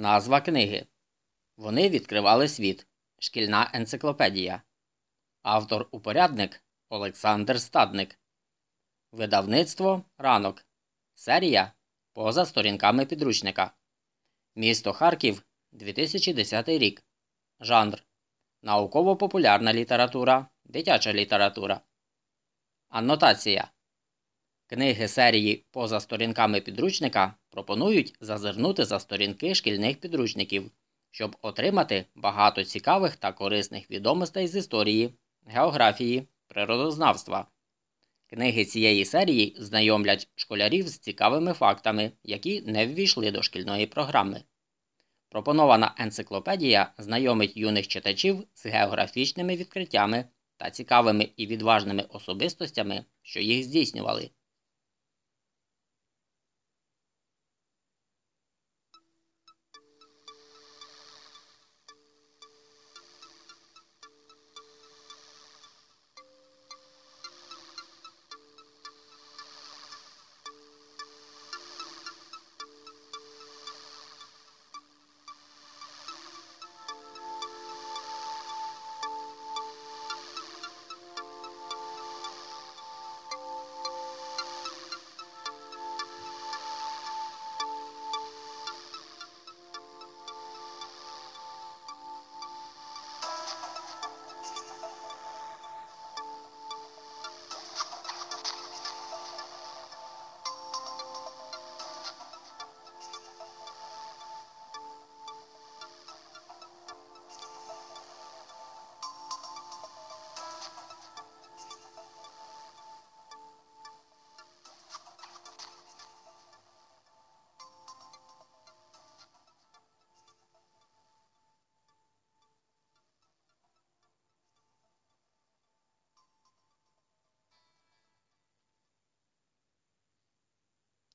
Назва книги. Вони відкривали світ. Шкільна енциклопедія. Автор упорядник Олександр Стадник. Видавництво Ранок. Серія Поза сторінками підручника. Місто Харків 2010 рік. Жанр Науково-популярна література. Дитяча література. Аннотація. Книги серії Поза сторінками підручника пропонують зазирнути за сторінки шкільних підручників, щоб отримати багато цікавих та корисних відомостей з історії, географії, природознавства. Книги цієї серії знайомлять школярів з цікавими фактами, які не ввійшли до шкільної програми. Пропонована енциклопедія знайомить юних читачів з географічними відкриттями та цікавими і відважними особистостями, що їх здійснювали.